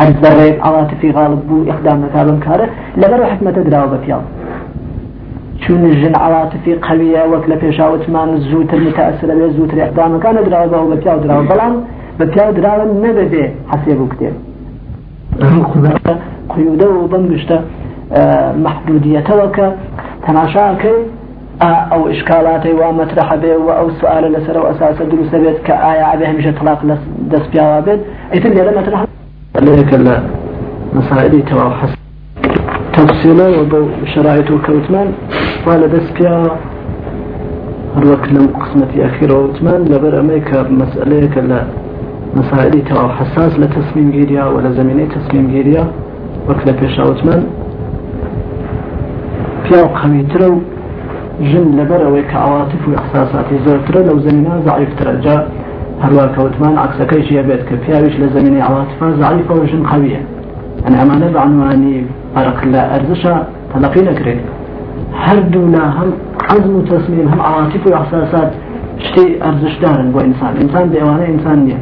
الذرين عواطفي غالب بو إقدام نكابن كارة لبرو حكمة دراو بفيال. چون الجن عواطفي قوية وكلا بيشاوت مان زوتر متأثر به زوتر إقدام كان دراو به بفيال دراو. بلان بفيال دراو نبدي حسيبو كتير قيودة وبنجشتا محدودية وكا تناشاكي أو اشكالاتي ومطرح به أو سؤال لسر واساس دروس بيت كآية عبه مش اطلاق دس بيوا بيت ايتن ليه مطرح عليك لا مسائل توا حس تفصيلا وبو شرائط وكوتمان ولا دس بيوا الوقت لم قسمتي أخيرة وثمان لبر أمريكا مسألة كلا مسائل توا حساس لتصميم جيريا ولا زميني تصميم جيريا. وكلا بيشا وثمان بياو قويترو جن لبر كعواطف وإحساسات. زرتر لو زمينها ضعيف ترجع هروا كوتمان عكس كي شيء بيت كفياوش لزميني عواطفها ضعيفة وجن قوية يعني أمانة بعنواني فرق لا أرزشا تلقينا كريت هر دولا هم عزم وتصميم هم عواطف وإحساسات شتي أرزش دارن بو إنسان. إنسان بإيوانه إنسان نية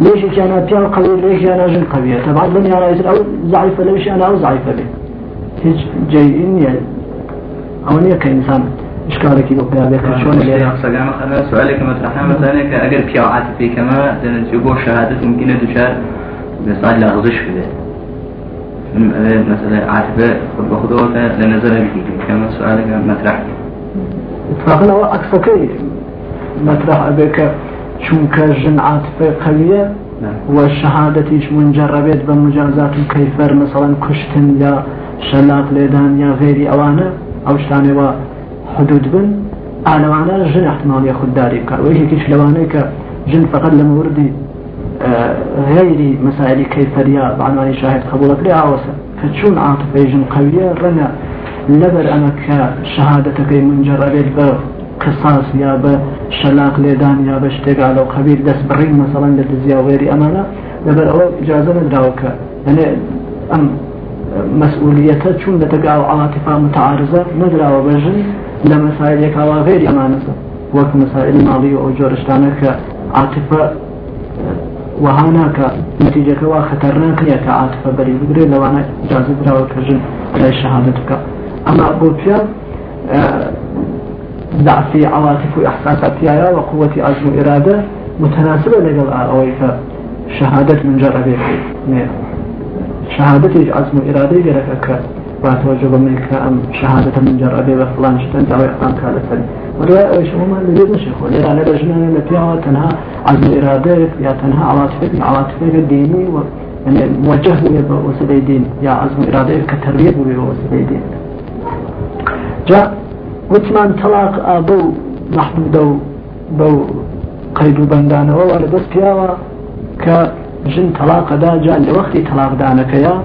ليش كان بيان قوي ليش أنا جن قوية طبعا لم يرى أو ضعيفة ليش أنا أو ضعيفة به هيج جايين يعني أو كإنسان إشكالك يقول بها شلون اللي سؤالك مطرحنا مثلا أجر بيا عاطفي كما تقول شهادة ممكن دشار بصار لا غزش كده مثلا عاطفة بخذوك لنزل به كما سؤالك مطرح فأنا أكثر كي مطرح أبيك چونك جن عاطفة قوية؟ والشهادة منجربت بمجازات كيفر؟ مثلا كشتن يا شلاق ليدان يا غيري أوانه؟ أو شتاني حدود بن ئالەوانە ژن احتمال یاخود داری بکار وەیەکیش لەوانەیە کە ژن فقط لە موردی غيري مسائل كيفرية بعنوان شاهد قبولك. لي عاوسة فشون عاطفة جن قوية؟ رنا. لبر أنا كشهادتك منجربت بقصاص يا بشلاق ليدان يا بشتاق على قبيل دس برين مثلا لدزيا وغيري أمانة. لبر أو إجازة ندراوك يعني أم مسؤوليته چون لتقع عاطفة متعارضة؟ ندراو بجن. لمسائل يكاوا غير أمانة وقت مسائل مالية أو جورشتانك عاطفة وهاناك نتيجة كوا خطرناك يا كعاطفة بري بقري لو أنا إجازة براو كجن على شهادتك أما بوبيا ضعف عواطف وإحساساتها وقوة عزم وإرادة متناسبة لقل أويك شهادة من جربه شهادتي عزم وإرادة لك واتوجب منك أم شهادة من جربه بفلان شتن أو إقام كالة ولا أيش هم اللي نشيخ ولا أنا بجنا نتيا تنها عزم إرادة يا تنها عواطفك عواطفك الديني و يعني موجه بوسيلة دين يا عزم إرادة كتربية بوسيلة دين جاء وثمان طلاق أبو محدود بو قيد بندانه ولا بس بياوا ك جن طلاق دا جاء لوقت طلاق دانك يا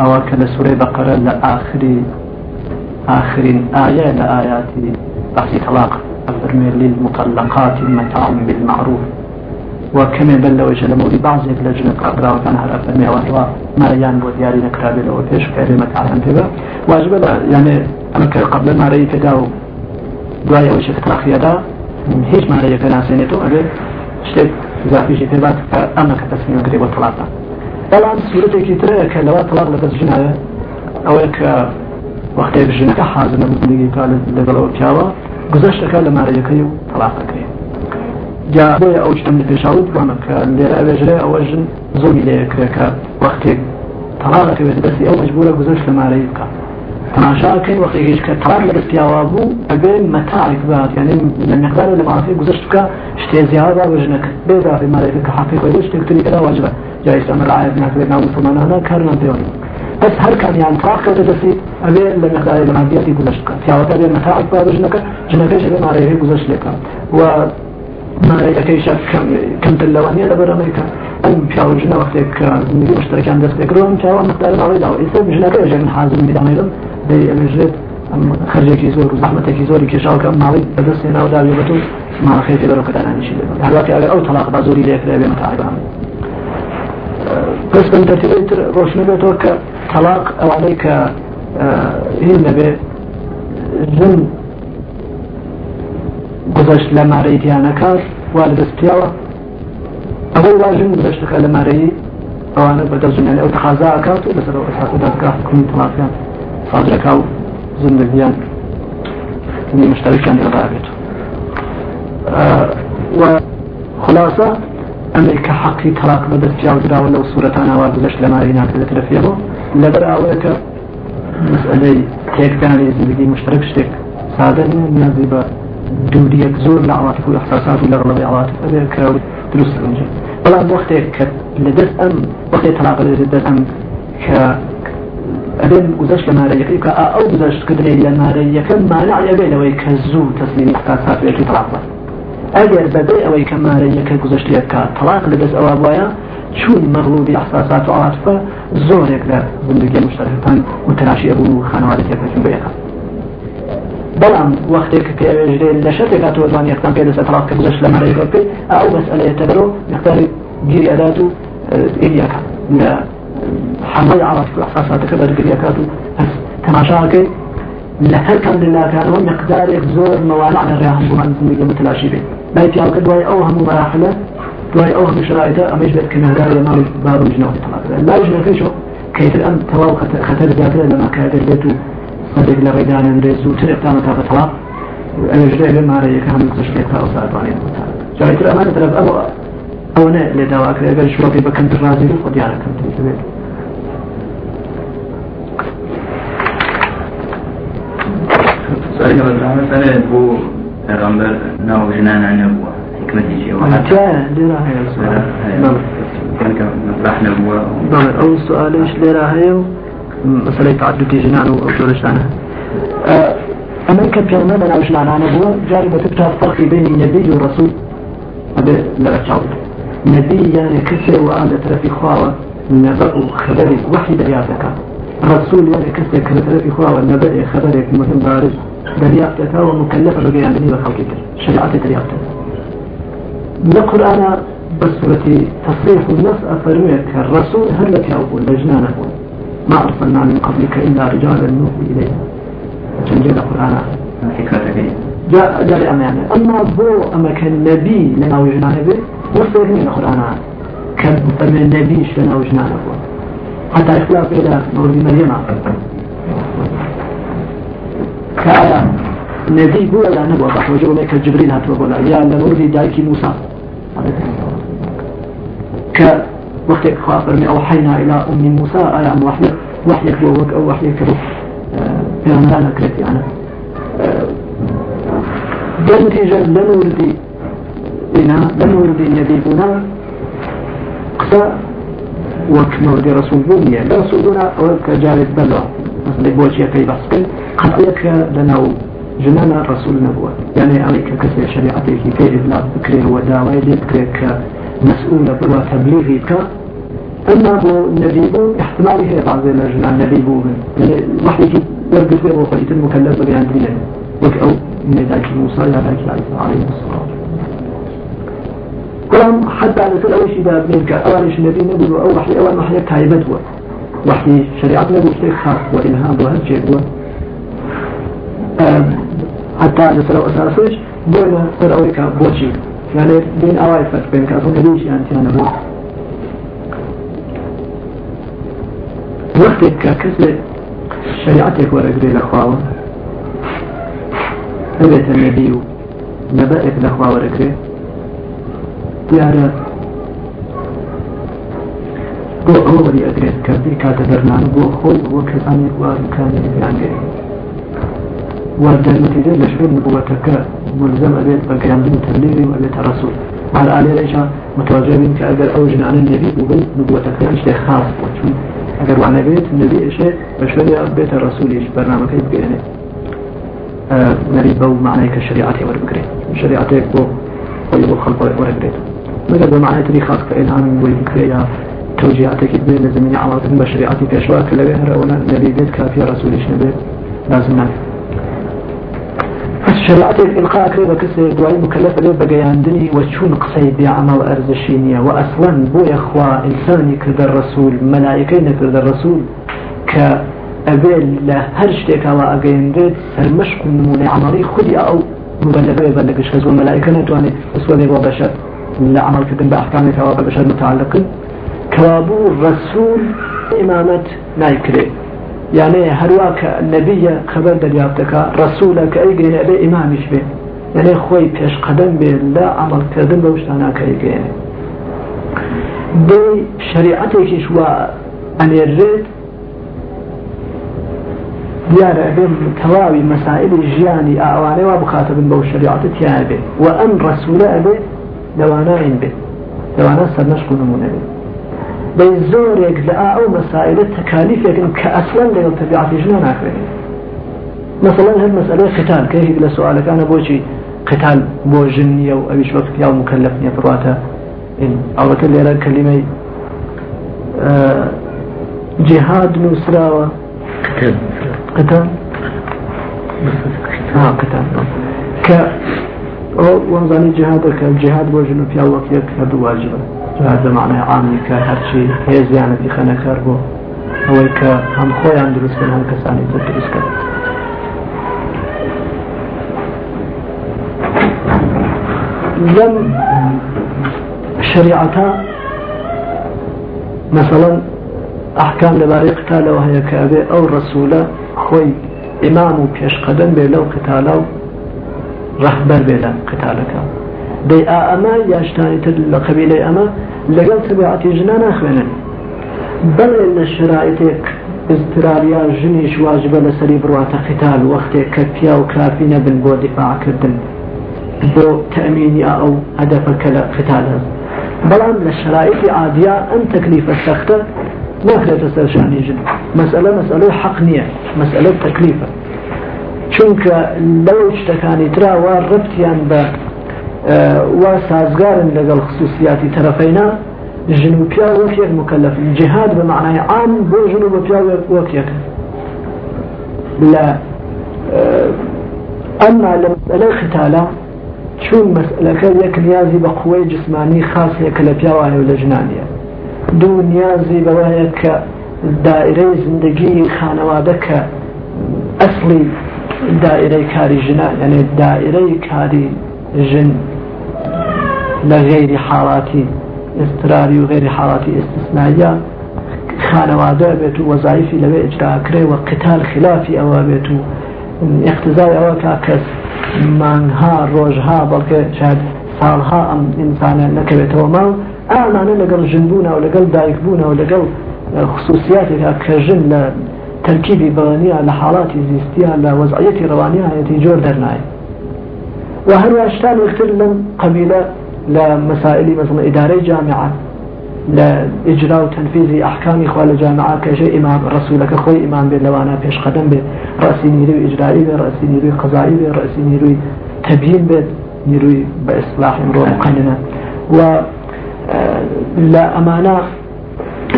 أو كلا سورة بقرة لآخر آخر آية لآيات بحث طلاق أفرمي للمطلقات متاع بالمعروف. وكما بل لو جل مولي بعض لجنة قبرا وكان هل أفرمي وهو ما يان ودياري نكرابي لو فيش كلمة عن تبا واجب يعني أنا قبل ما رأيت داو دوايا وشك طلاق يدا هيش ما رأيك ناسينيتو أبي شتێک زافیشی پێ بات ئەمە کە تەسمیم کرێ بۆ تەڵاتە بەڵام سوورەتێکی ترەیە کە لەوا تەلاق لە دەست ژنایە ئەوەیە کە وەختێک ژنەکە حازم لە زندگی کا لەگەڵەوە پیاوە گزەشتەکە لە مارەیەکەی و تەلاقەکەی جا بۆیە ئەو شتم لە پێشاوت بۆمە کە لێرە ئەوێژرێ ئەوە ژن زۆری لەیەکرێ کە وەختێک تەلاقەکەوێت دەستی ئەو مەجبورە گزەشت لە مارەی بکە. تماشاكين وقتيش كترار لبس وابو أبين متاعك بعد يعني المقدار اللي معرفي قزشت بك اشتي زيادة وجنك بيضا في مالك كحقيقة ويش تكتني كلا واجبة جاي استعمل عايز ناس بينا مسلمان هنا كارنا بيوني بس هل كان يعني تراك تدسي أبين المقدار اللي معرفي قزشت بك تياوة أبين متاعك بعد وجنك جنك إيش أبين معرفي قزشت لك و ما يكيش كم كم تلوانية لبر أمريكا أم بياو جنا وقتك مشتركان دست بكرون بياو مقدار معرفي داو إسا بجنك إيش أبين حازم بدعميلم دەی ئەمەژێت خەرجێکی زۆر و زەحمەتێکی زۆری کێشاوکە ماڵی بەدەست هێنا و داوی بەتون ماخێتی بەرەکەدانانیشی لێ هەواتی ئەگەر ئەو تەلاق با زۆری لێکرا بێ مەتاعبان پس بن ترتیبی تر ڕۆشنە بێتەوە کە تەلاق ئەوانەی کە هین نەبێ زن گذشت لە مارەی دیانەکات وا لە دەست پیاوە ئەو أول واجب بشتغل لما رأي أو أنا بدرجة يعني أو تخازا أكاتو بس لو أسحاق دادقاه كنت طلافيان صادرك أو زندگيان مشتركان إضافته آه وخلاصة أمريكا حقي طلاق بدر جاوز راولا لو صورة أنا وابزش لما رينا كذا تلفيه لبر أولك مسألة تيكداني زندگي مشترك شتك. سادة نيازي با دوريك زور لعواطف والإحساسات ولغلب عواطف. أبيك دروس الإنجيل بەڵام وەختێک کە لە دەست ئەم وەختی تەلاق دەست ئەم کە ئەبێن گزەشت لە مارەیەەکەی کە ئەو گزەشتکردنی لە مارەیەەکە مانع بێنەوەی کە زوو تەسلیم احساساتێکی تەلاق بە ئەگەر بەبێ ئەوەی کە مارەیەەکە گزەشتێک کە تەلاق لە دەست ئەوە وایە چون مەغلوبی احساسات و عاطفە زۆرێک لە زندگی مشترکتان متلاشی ئەبوو و خانوادەتێکەکەن بەیەکە بەڵام وەختێک کە ئێژێ لە شتێکا تۆوانانی یەکتان پێ دەسە تەلاق کە گزەشت لە مارەیەەکە بکەیت ئەو مەسئلەیەتە بەرەوە مقداری گیری ئەدات و ئێریەکە لە حمل عرف احساساتك برقريكات تماشاكي لهر كان لله كان مقدار زور موانع بمان زندگی متلاشی بي لا يتيال قد واي اوهم مراحلة واي اوهم شرائطة اما يجبت كنهدار يمال بارو جنوه طلاق لا يجبت فيشو كيف الان تواو خطر ذاته لما كادر بيتو صدق لغيدان ريسو ترق تامتا بطلاق أنا جدي لما رأيك هم تشكيك أو ساعدواني جايت الأمانة تلف ابو أو نه لدواك اگر شوكي بكنت الرازي؟ خد يعني كنت تبيت سؤالي مثلا بو پیغمبر ناو جنان عن ابوه حكمتي شيء واحد جاء لرا هي كان مطرح نبوه ضمن أول سؤال إيش لرا هي مسألة تعدد جنان أو شورش عنها أمن كبير ما بنا وجنان عن أبوه جاري بتبتها الفرق بين النبي والرسول هذا لا تعود نبي يعني كسر وآل ترفي خواوة نبأ خبري وحي درياتك رسول يعني كسر كترفي خواوة نبأ خبرك مثل بارز درياتك ومكلفة بقي عندني بخلقك شريعة درياتك القرآن بسورة تصريح النص أفرميك الرسول هل لك أقول لجنان أقول؟ ما أرسلنا من قبلك إلا رجالا نوحي إليه جنجل القرآن. جاء جاء أمانة. أما بو أما كان نبي لنا وجنان به وصل من القرآن. كان من النبي لنا وجنان به حتى إخلاف إلى مولد مريم. كآية نبي بو لا نبوة بح وجب ميك جبريل هاتوا بولا يا لمولد دايكي موسى. ك وقت خاطر من أوحينا إلى أم موسى. آية عن وحي وحيك ووك أو وحيك في أنا. كريت يعني بالنتيجة لنوردي إنا لنوردي نبينا قصى وكنوردي رسول بومية. رسول بونا وك جارد بلوى مثل بوشي كي بسكن قطعيك لنا جنانا رسول نبوة. يعني عليك كسر شريعتك كي إبلاغ بكري وداوي بكري مسؤول بلوى تبليغي كا أما بو نبي بو احتمالي هي بعض الجنان نبي بو يعني وحي كي يرقص بيه وخليت المكلف بيان دينه وك أو من ذلك موسى يا ذلك عيسى عليه الصلاة كلام حتى على سؤال أول شيء ده بيرك أول شيء نبي نبي أو وحي أول ما حي كايبت وحي شريعة نبي شيء خاص وإلهام وهذا شيء حتا لەسەر ئەساسش بۆە سەر ئەوەیکە بۆچی یانێ بین ئەوای فەر بێن کە ئەوەیش یانتییانە بوو وەختێک کە کەسێک شریعتێک وەرەگرێ لە خواوە ئەبێتە نەبی و نەبەرێک لە خواوەرەگرێ دیارە بۆ ئەوەری ئەگرێت کە کاتە دەرمان بۆ خۆی بۆ کەسانی وارکانی یانگەێت دەرنتیجە لە شوێن نبووەتەکە ملزم ئەبێت بە گەیاندن تەبلیغی ئەبێتە ڕسوول هەر ئالێرەشا متوجه بین کە ئەگەر ئەو ژنانە نەبی بووبن نبووەتەکە شتێک خاص. بۆ چون ئەگەر وانە بێت نبی ئێشێ بە شوێنێ بێتە ڕسوولیش بەرنامەکەی بگەێنێت نەری بەو معنای کە شریعەتی وەربگرێت شریعەتێک بۆ خۆی بۆ خەڵک وەربگرێت مگر بمعنى تري خاص كإلهام ويكريا توجيهاتك بين لزمني علاقة بشريعتي كشوا كلا بهر ولا نبي بيت كافي رسولش نبي؟ لازم نعرف. شريعتك إلقاء كريبا كسي دعاء مكلفة لي بقياندني وشون قصي بعمل أرزشينية وأصلا بو يخوى إنساني كرد الرسول ملائكين كرد الرسول كأبيل لا هرشتك على أقيندت سرمشق نموني عملي خدي أو مبلغة يبلغش خزو الملائكة نتواني أسوالي وبشر لعمل كدن بأحكام ثواب بشر متعلق كوابو الرسول إمامة نايكري. يعني هرواك النبي خبر دریافتك رسولك أيقين أبي إمامش به يعني خوي پیش قدم به لا عمل کردن به وشتانا كأيقين دي شريعتك شوى أن يرد دیارە ئەبێ تەواوی مەسائلی ژیانی ئاوانەی وا بخاتبن بەو شریعتە تیا بێ و ئەم ڕسوولە و نمونە بێ بە زۆرێک لە ئەو مەسائلە تەکالیفێکن کە ئەسڵەن لەگەڵ تەبیعاتی ژنا ناکرێت مثلا هەر مەسئلەی قتال. کە هیچ لە سوالەکانە بۆچی قتال بۆ ژن نیە و ئەویش وەکت یا مکلف نییە بڕاتە ئەوەکە لێرە کەلیمەی جهاد نووسراوە قتال. آه قتال. ك وانظاني جهاد كالجهاد بوجن في الله كيك هذا معنای عامی کە هەرچی هێز یانەتی خەنەکار بۆ ئەوەی کە هەم خۆیان دروستکەن هەم کەسانی تر دروستکەن لەم شریعەتە مثلا ئەحکام لەبارەی قتالەوە هەیە کە ئەبێ ئەو ڕسوولە خۆی ئیمام و پێشقەدەم بێ لەو قتالە و ڕەحبەر بێ لە قتالەکە. دي أما ياشتاني تد لقبيلة أما لقل تبعتي جنان أخوانا بل إن الشرائطك استراليا جنيش واجبة لسري بروات قتال وقت كفيا وكافين بن بو دفاع كردن بو تأميني أو هدفك لقتال بلان للشرائط عادية أن تكليف السختة ناكرێت سەرشانی ژن. مەسئلە مەسئلەی حەق نییە مەسئلە تەکلیفە. چونکە لەو شتەکانی تراوە ڕبتیان بە وا سازگارن لەگەڵ خصوصیاتی تەرەفەینا ژن و پیا وەک یەک مکلف. جهاد بە معنای عام بۆ ژن و بە پیا وەک یەک لە ئەمما لە مەسئلەی ختالە چون مەسئلەکە یەک نیازی بە قوەی جسمانی خاصەیە کە لە پیاوانە و لە ژنانیە دوو نیازی بەوەیە کە دائرەی زندگی خانەوادە کە ئەسلی دائرەی کاری ژنە یعنی دائرەی کاری لە غێری حاڵاتی استراری و غێری حاڵاتی ئستثنایە خانەوادە بێت و وەزایفی لەوێ ئجراکرێ و قتال خلافی ئەوە بێت و اقتزای ئەوە کا کەس مانگها ڕۆژها بەڵکە شاید ساڵها ئەم ئینسانە نەکەوێتەوە ماڵ ئامانە لەگەڵ ژنبوونە و لەگەڵ دایکبوونە و لەگەڵ خصوصیاتێکا کە ژن لە ترکیبی بەوانیا لە حاڵاتی زیستیا لە وەزعەتی ڕوانیایەتی جۆر دەرنایە و هەرواشتان وەختر لەم قبیلە لە مەسائلی مەزم ئیدارەی جامعات لە ئجرا و تەنفیزی ئەحکامی خوا لە جامعا کەژە ئیمام ڕسوولەکە خۆی ئیمان بێت لەوانە پێشقەدەم بێت ڕاستی نیروی ئجرایی بێت ڕاستی نیروی قزایی بێت ڕاستی نیروی تەبیین بێت نیروی بە ئیسلاحی ڕۆ مقننە و لە ئەمانە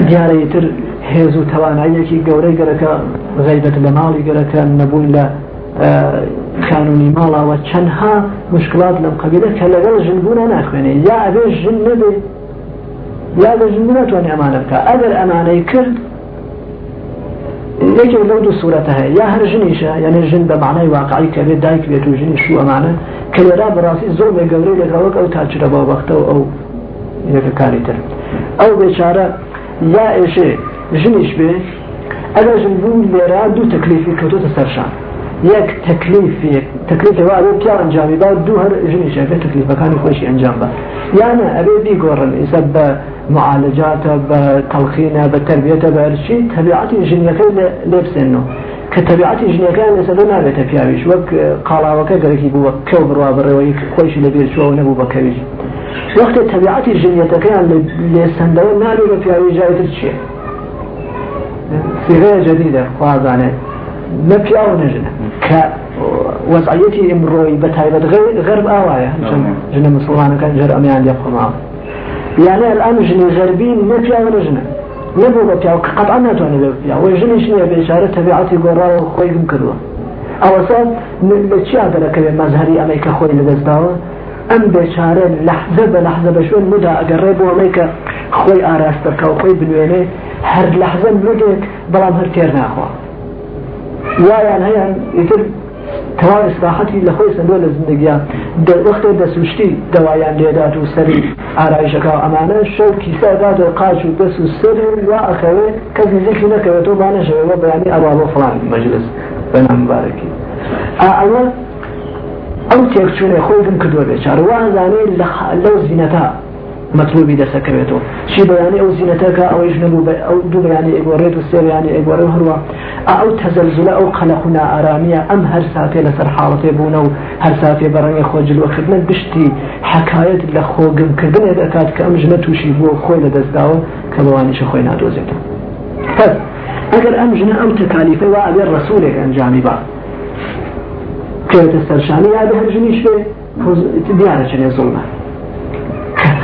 دیارەیتر هێز و تواناییەکی گەورەی گەرەکە غیبەت لە ماڵی گەرەکە نەبوون لە کانونی ماڵەوە چەندها مشکلات لەم قبیلە کە لەگەڵ ژنبوونە ناخوێنێ. یا ئەبێ ژن نبێ یا لە ژن ناتوانێ ئەمانە بکە. ئەگەر ئەمانەی کرد یەکێک لەو دوو سوورەتە هەیە. یا هەر ژنیشە یعنی ژن بە معنای واقعی کە بێت دایک بێت و ژنی شو ئەمانە کە لێرا بەڕاستی زۆر بێ گەورەی لەگەڵک ئەو تاچرە بە بەختە و ئەو یەکەکانی تر. ئەو بێچارە یا ئێشێ ژنیش بێ ئەگەر ژن بوو لێرا دوو تەکلیفی کەوتۆتە سەرشان. یەک تەکلیفی تەکلیفی وا ئەبێ پیا ئەنجامی با دوو هەر ژنیش ئەبێ تەکلیفەکانی خۆشی ئەنجام بە یانە ئەبێ بیگۆڕن ئیسە بە معالجاتە بە تەڵخینە بە تربیەتە بە هەرچی تەبیعەتی ژنیەکەی لێ بسێنەوە کە تەبیعەتی ژنیەکان لەسەر نابێتە پیاویش. وەک قاڵاوەکە گەرەکی بووە کەو بڕوا بڕێەوەی خۆشی لەبێت چوە نەبوو بەکەویش وقتی طبیعتی ژنیەتەکەیان لێ سندەوە نابێ بە پیاوی جایتر چییە سیغەیە جدیدە نە پیا و نەژنە کە وەزعەتی ئمڕۆی بە تایبەت غەرب ئاوایە ژنە مسلمانەکان جەر ئەمیان لێ قڕاوە یانە الآن ژنی غەربین نە پیا و نەژنە نەبوو بە پیا قەطعا ناتوانێت بە پیا وە ژنیش نییە بێچارە تەبیعەتی گۆڕاوە خۆی گم کردووە ئەوەسا لە چیا دەرەکەوێت مەزهری ئەمریکا خۆی لەدەستداوە ئەم بێچارە لەحزە بە لەحزە بە شوێن مدا ئەگەڕێ بۆ ئەمەی کە خۆی ئاراستەکە و خۆی بنوێنێ هەر لەحزە مدێک بەڵام هەر تێر یایان هەیەن ئیتر تەوا ئستراحەتی لە خۆی سندۆ لە زندگیان وەختێ دەسوشتی دەوایان لێدات و سەری ئارایشەکە ئەمانە شەو کیسەدات و قاچ و دەست و سەری وا ئەخەوێ کەس نزیکی نەکەوێتەوە بانەشەوە بەیانی ئەڕوا بۆ فڵان مەجلس بەنام مبارەکی. ئەوە ئەو تێکچوونێ خۆی دم کردووە بێ چاروانزانێ لەو زیینەتا مطلوبی دەسەکەوێتەوە. چی بەیانی ئەو زیینەتەکە ئەوەی ژنبوو ئەو دوو بەیانی ئێگۆڕێت و سێریانی ئێگۆڕێ و هەروە. ئەو تەزەلزلە ئەو قەلەخنا ئارامیە ئەم هەر ساتێ لەسەر حاڵەتێ بوونە و هەر ساتێ بەڕەنگی خۆجلوەکردن بشتی حکایەت لە خۆگمکردنێ دەکات کە ئەم ژنە تووشی بۆ خۆی لە دەستداوە کە بەوانیشە خۆی نادۆزێتەوە پس ئەگەر ئەم ژنە ئەو تەکالیفەی وا ئەبێ ڕسوولێک ئەنجامی با کەوێتە سەرشانی یا هەر ژنیش بێ؟ دیارە چنێ زڵمە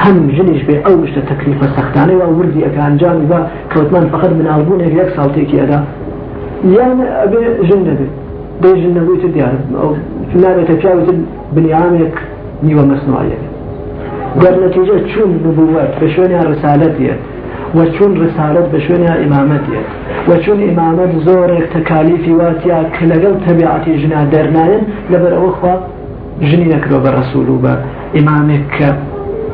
هەم ژنیش بێ ئەو شتە تەکلیفە سەختانەی وا وردی ئەنجامی با کەوتمان فقط مناڵبوونێک یەک ساڵتێکی ئەدا یان ئەبێ ژن دەبێت بێ ژن نەبوویتە دیار. نابێتە پیاوتر بنیامێک نیوە مەسنوایەک در نتیجة چون نبوات بشونها رسالتية وچون رسالت بشونها إمامتية وچون إمامت زورك تكاليفي واتيا كلقل تبعاتي جنا درناين لبر أخوة جني نكرو بالرسول وبإمامك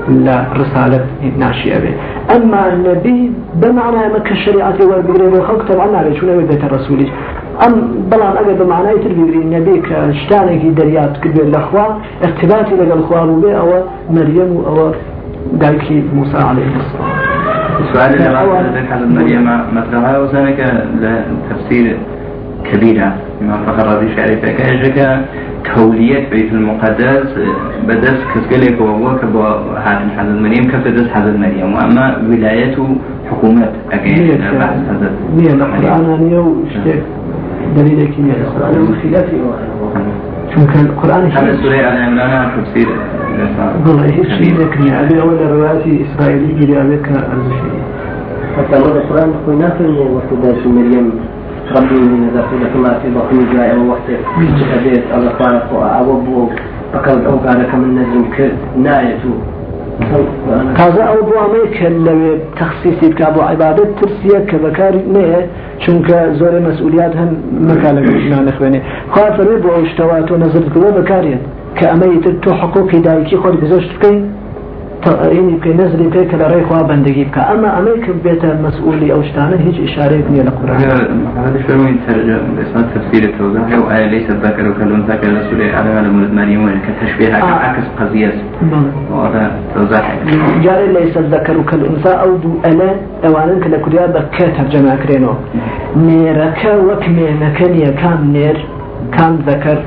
لا رسالة ناشئة به. أما النبي بمعنى ما كالشريعة والبقرين والخلق طبعا على شو نبي بيت الرسول؟ أم بلان أجل بمعنى يتربي النبي كشتانك دريات كبير الأخوة ارتباطي لقى الأخوة به أو مريم أو دايكي موسى عليه اللي بعد ذلك على مريم مثلها وسنك لتفسير كبيرة ما فخر رضي شعري فكأجك كولية بيت المقدس بدس كسكلك وهو كبو حاتم حضر مريم كفدس حضر مريم وأما ولايته حكومات أكيد. بحث حضر مية القرآن أنا وشتك دليلك مية القرآن وخلافي چونك القرآن هذا سورة على عمران تفسير. والله هيك شيء ذكرني؟ أبي أول رواياتي إسرائيلي جري أبيك الشيء حتى القرآن قلنا في وقت مريم ربي من نذرت لك ما في بطني جاء وقت أبيت الله تعالى أبو فقد أوقع لك من نجم كنايته تازە ئەو بوامەی کە لەوێ تەخصیسی بک بۆ عیبادت ترسیە کە بەکاری نەیە چونکە زۆرە مەسئولیات هەم مەکا لە ژنا نەخوێنێ خوا فەرێ بۆ ئەو شتەوە تۆ نەزرکردەوە بەکارێت کە ئەمەی تر تۆ حقوقی دایکی خۆت گزۆشت بکەین اینی بکەی نەزری پێ کە لە ڕێی خوا بەندگی بکە ئەمە ئەمەی کە بێتە مەسئولی ئەو شتانە هیچ ئشارەیەک نییە لە قورآن هذا شو من ترجم باسم تفسير التوزيع وآية ليس الذكر كالأنثى كالرسول على على مريم كتشبيه عكس قضية. وهذا توزيع جاري ليس الذكر كالأنثى أو دو ألا. أوانك لكريا بكا ترجمة كرينو. نيركا وكمينكنيا كام نير. كام ذكر.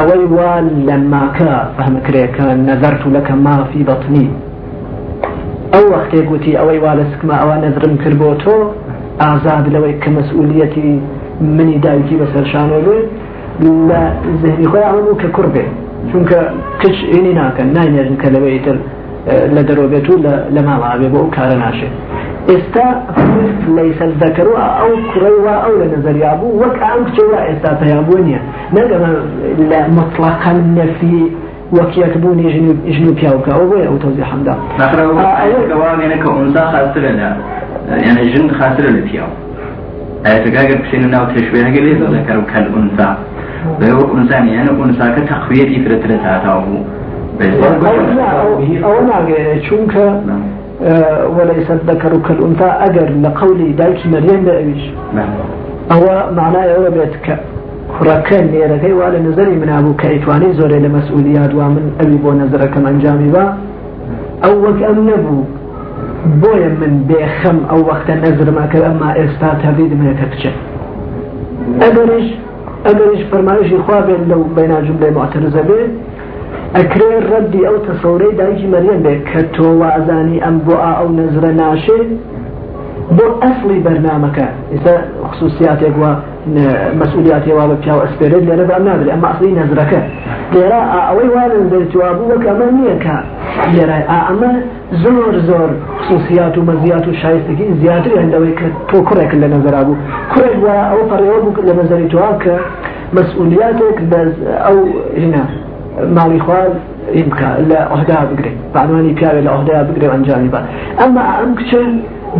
أوي وال لما كا فهم كريكا نذرت لك ما في بطني. ئەو وەختێک گوتی ئەوەی وا لە سکما ئەوە نەزرم کرد بۆ تۆ ئازاد لەوەی کە مەسئولیەتی منی دایکی بەسەرشانە بێ لە زهنی خۆی ئەمە کە کوڕ بێ چونکە کچ ئینی ناکەن ناینێژن کە لەوەی تر لە دەرۆبێت و لە ماڵاوێ بۆ ئەو کارە ناشێت. ئێستا لەیس دەکەڕ ئەو وا ئەو لە نظریا بوو وەک ئەم کچێوە ئێستا پەیابوو نییە. نەگەمە لە مطلقا نەفی وەکیەک بوونی ژن و پیاوکە ئەو بۆیە ئەو تۆزی حەمدا کەوانێنەکە ئونسا خاسترە یعنی ژن خاسترە لە پیاو ئاەتەکەگە پشێنە ناو تشوێنەگە لێ دەکەر و کەل ئونسا بەوە ئونسانی یانە ئونساکە تەقویەتی فرەترە تاتاو بوو ئەوە ناگەێت چونکە وليس الذكر كالأنثى. أجر لقولي دايك مريم بأبيش أو معناه أو بيتك کوڕەکە لێرەکەی وا لە نظری منابوو کە ئەیتوانەی زۆرێ لە مەسئولیات وا من ئەوی بۆ نظرەکەم ئەنجامی بە ئەو وەک ئەم نەبوو. بۆیە من بێخەم ئەو وەختە نەزرماکە ئەمما ئێستا تەبیدمێکە بچێت ئەگەریش ئەگەریش فەرمایشی خوابێن لەو بەیناجم لێ معتەرزە بێت ئەکرێ ڕەبدی ئەو تەسەورەی دایکی مەریەم بێت کە تۆ وازانی ئەم بۆ ئەو نەزرە ناشێت بۆ ئەسڵی بەرنمەکە. ئێستا خصوصیاتێک وە مەسئولیاتی وا بە پیاو ئەسپێرێت لێرە بەم نادرێت ئەمە ئەسڵی نەزرەکە. لێرە ئەوەی وانن دەرتوا بوو وەک ئەمە نییە کە لێرە ئەمە زۆر زۆر خصوصیات و مەزیات و شایستگی زیاتر هەندەوەی کە تۆ کوڕێک لە نەزرا بوو. کوڕێک وە ئەو پەڕێوە بوو لە نەزەری تۆ کە مەسئولیاتێک ئەو هنا ماڵی خوار لە ئۆهدا بگرێت بەعنوانی پیاوێت لە ئۆهدا بگرێ ئەنجامی بە ئەمما ئەم کچە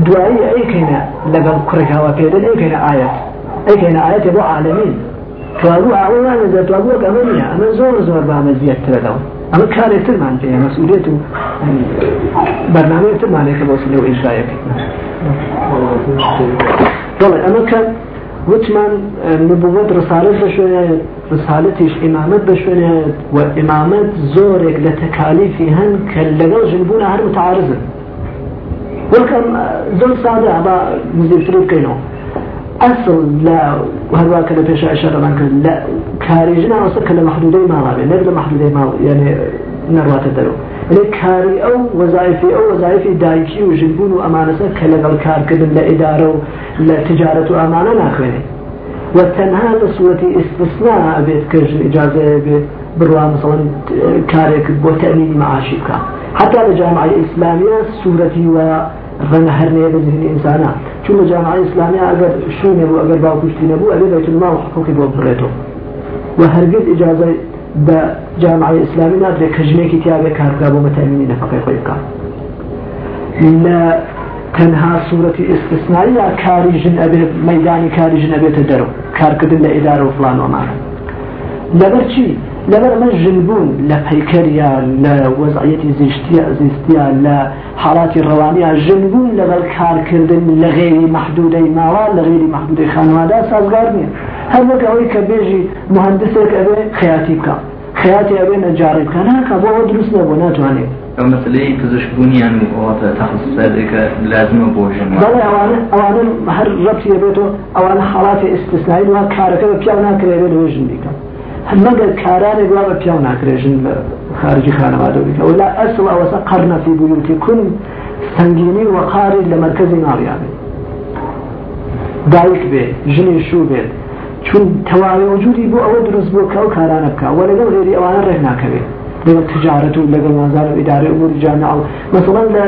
دوایی ئەیکەینە لەگەڵ کوڕێکاوە پێدەن ئەیکەینە ئاەت ئەیکەینە ئاەتێ بۆ عالمین توابو أعوان إذا توابو أمانية أما زور زور بعمل زيادة لهم أما كان يتم فيها مسؤوليته برنامج يتم عليك بوصل له إجراء والله أما كان وتمان نبوة رسالة بشوية رسالتش إمامت بشوية وإمامت زورك لتكاليفهن كاللغو أصل لا. كذا فيش أشار من لا. كاريجنا أصل كلا محدودي ما غابي نبلا محدودي ما يعني نروات الدلو. يعني كاري أو وظائفي أو وظائفي دايكي وجنبون وأمانة كلا الكار كذا لا إدارة لا تجارة وأمانة ناكويني. وتنها بصورة استثناء بيت كرج إجازة بيت بروا مثلا كارك بو تأمين معاشي حتى الجامعة الإسلامية سورتي و ڕەنە هەرنەیە بە ذهنی ئینسانە چون جامعه ئیسلامی ئەگەر شوێنێ بوو ئەگەر باوکوشتی نەبوو ئەبێ بەیت المال حقوقی بۆ بڕێتەوە و هەرگز ئجازە بە جامعة ئیسلامی نادرێت کە ژنێکی تیاابێ کارگا بۆ مەتەمینی نەفقی خۆی بکات لە تەنها سوورەتی ئستثنایی یا کاری ژن ئەبێت مەدانی کاری ژن ئەبێتە دەرەوە کارکردن لە ئیدارە و ژنبوون لە پەیکەریە لە وەزعەتی زیشتیە زیستیە لە حاڵاتی ڕەوانیە ژنبوون لەگەڵ کارکردن لە غێری محدودەی ماوە لە غێری محدودەی خانوادا سازگار نییە هەر وەک ئەوەی کە بێژی مهندسێک ئەبێ خیاتی بکە خیاتی ئەبێ نەجاری بکە ناکە بۆ ئەوە دروست نەبوو ناتوانێت مسئله پزشکبوونیان و تخصصاتێکە لازمە بۆ ژن بەڵێ ئەوانە ئەوانە هەر ڕەتی بێتەوە ئەوانە حاڵاتی ئستثنایی وە کارەکە بە پیاو ناکرێت لە ژن بیکە مەگەر کارانێک وا بە پیاو ناکرێژن لە خارجی خانەوادە بکە ولا ئەسڵ ئەوەسە قەرنە فی بویوتی کون سنگینی وەقاری لە مرکزی ناڕیانێ دایک بێ ژنی شوو بێت چون تەواوی وجودی بۆ ئەوە دروست بۆ کە ئەو کارانە بکە. وە لەگەڵ غێری ئەوانە ڕێک ناکەوێت لەگەڵ تجارەت و لەگەڵ نازانە ئیدارە ئەمور جامعە مثلا لە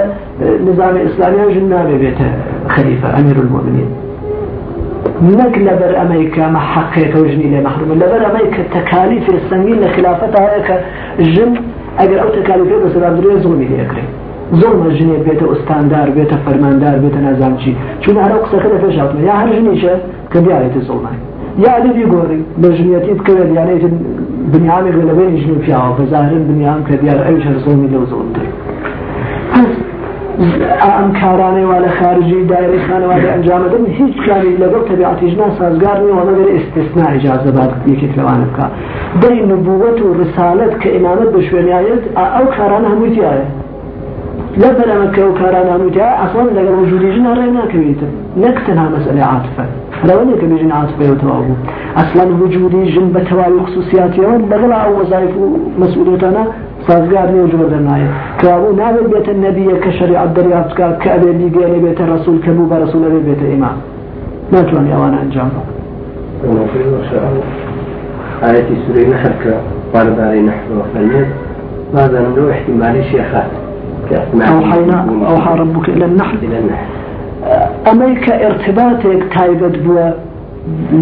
نظام ئیسلامی ژن نابێ بێتە خەلیفە ئەمیر المؤمنین نەک لەبەر ئەمەی کە مە حەقێکە و ژنی لێ مەحروم لەبەر ئەمەی کە تەکالیفی سەنگین لە خلافەت هەیە کە ژن ئەگەر ئەو تەکالیفێ بەسەرابدرێ زۆمی لێکرێ زۆرمە ژنێ بێتە ئوستاندار بێتە فەرماندار بێتە نازانچی چون هەرە قسەکە لە پێشاتمە یا هەر ژنیشە کە دیارێتە زۆڵمان یا لێبی گۆڕی بە ژنیەتی بکەوێت یانەیت بنیامێک لەبێنی ژنی پیاوە بەزارن بنیام کە دیار ئەوش هەر ئەم کارانەیەوە لە خارجی دایری خانەوادی ئەنجامەدەن هیچ کاری لەگەڵ تەبیعاتیژنا سازگار نیەوە مەگەر ئێستسنا ئجازەبات یەکێک لەوانە بکە. دەی نبووەت و ڕسالت کە ئیمانەت بە شوێنایەت ئەو کاران هەمووتیایە. لە بەرەمەکە و کاران هەمووتیا ئەسان لەگەڵ ژوریژنا ڕێ ناکەوێتن نەک تەنها مەسئلە عاتفە ڕەوەنێک کە بێژن عاتفەوە تەواو بوو. ئەسلان وجودی ژن بە تەواوی خصوصیاتیەوە لەگەڵ ئەو وەزایف و مەسئولەتانە سازگار نیو جور دنای کابو نابل بیت النبی کشریعت دریافت کرد که ابی بیگیلی بیت رسول کبو با رسول ابی بیت امام. ناتوانی اوان انجام آية سورة نحر كبارداري نحر وفرميت ماذا نملو احتمالي شيخات أوحينا أوحى ربك إلى النحل. إلى النحل. أمريكا ارتباطك تايبت بوا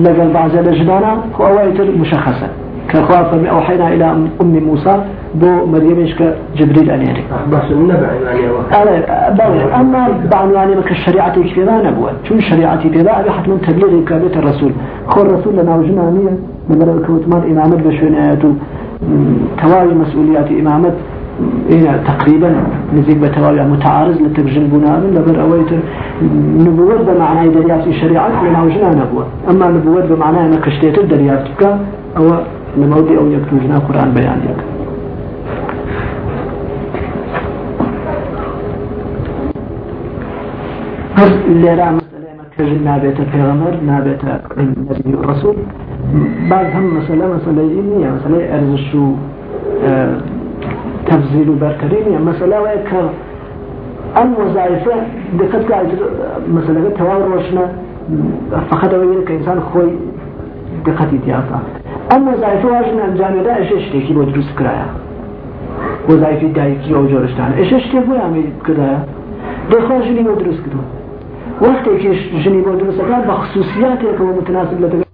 لقل بعض الأجدانا أوائل مشخصة. كخوافة أوحينا إلى أم موسى بو مريمش كجبريل أنيري بس النبع يعني بله أما بعنواني مك الشريعة كذا نبوة. شو الشريعة كذا؟ أبي حتى من تبليغ كابت الرسول. خو الرسول لنا وجنا نية من كوتمان إمامة بشوين آياته توالي مسؤوليات إمامة إيه تقريبا نزيد بتواوي متعارض لتبجن بناء. لبر أويت نبوة بمعنى دريات الشريعة لنا وجنا نبوة. أما نبوة بمعنى أنك اشتيت الدريات أو لمودي أو يكتوجنا قرآن بيان هەر لێرا مەسلەی مرکز نابێتە پێغەمەر نابێتە نبی و ڕسول بعض هەم مەسلە مەسلەی نییە مەسلەی ئەرزش و تەفزیل و بەرکەری نییە. مەسلە وایە کە ئەم وەزایفە دقت مەسلەکە تەواو ڕۆشنە. فقط ئەوەیە کە ئینسان خۆی دقەتی تیاتا ئەم وەزایفە واژن ئەنجامێدا ئەشێ شتێکی بۆ دروست کرایە. وەزایفی دایکی ئەو جۆرشتانە. ئەشێ شتێک بۆ ئەمێ کرایە. دەخواژنی بۆ دروست کردووە. وقتی که ژنی بۆ دروستەکان بە خصوصیاتێکەوە متناسب لە